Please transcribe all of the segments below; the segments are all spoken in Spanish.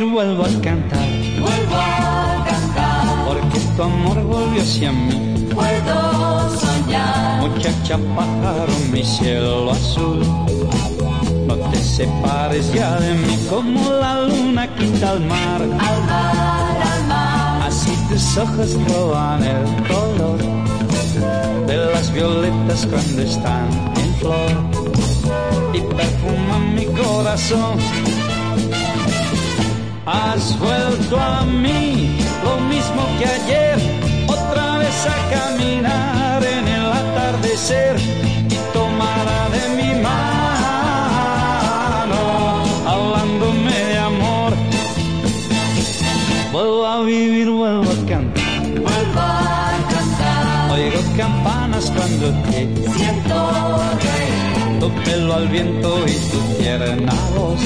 vuelvo a cantar. Vuelvo a cantar. Porque tu amor volvió hacia mí. Puedo soñar. Muchacha pájaro, mi cielo azul. No te separes ya de mí como la luna quita al mar. Al mar, al mar. Así tus ojos roban el color de las violetas cuando están en flor y perfuman mi corazón. Has vuelto a mí, lo mismo que ayer, otra vez a caminar en el atardecer y tomada de mi mano, hablándome de amor. Vuelvo a vivir, vuelvo a cantar. Vuelvo a cantar. Oigo campanas cuando te Siento reír. tu pelo al viento y tu tierna voz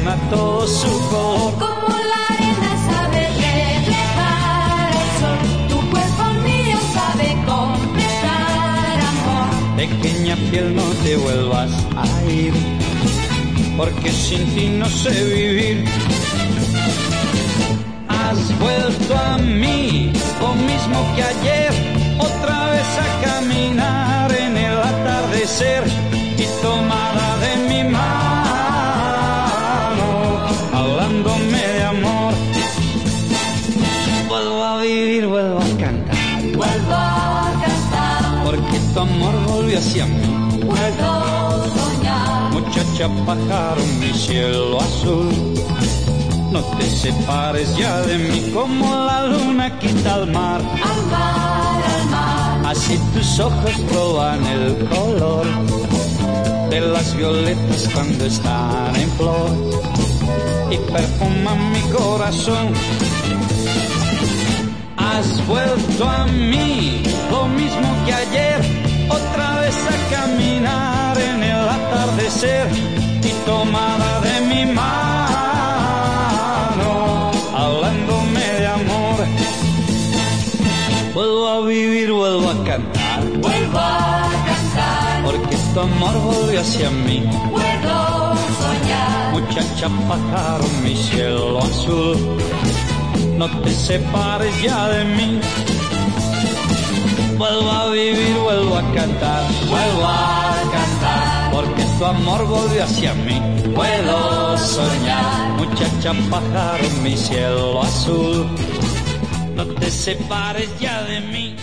le dan a todo su color. Como la arena sabe reflejar el sol. Tu cuerpo mío sabe completar amor. Pequeña piel no te vuelvas a ir, porque sin ti no sé vivir. Has vuelto a mí, lo mismo que ayer, Vuelvo a vivir, vuelvo a cantar, Vuelvo a cantar. porque tu amor volvió hacia mí. Puedo soñar. Muchacha pájaro, mi cielo azul. No te separes ya de mí como la luna quita al mar. Al mar, al mar. Así tus ojos roban el color de las violetas cuando están en flor y perfuman mi corazón. A mí, lo mismo que ayer, otra vez a caminar en el atardecer y tomada de mi mano, hablándome de amor. Vuelvo a vivir, vuelvo a cantar, Vuelvo a cantar. porque tu amor volvió hacia mí. Puedo soñar. Muchacha pájaro, mi cielo azul, no te separes ya de mí. Vuelvo a vivir, vuelvo a cantar, vuelvo a cantar, porque tu amor volvió hacia mí. Puedo soñar, muchacha pájaro, mi cielo azul, no te separes ya de mí.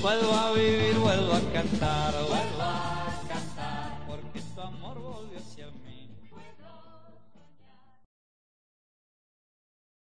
Vuelvo a vivir, vuelvo a cantar, vuelvo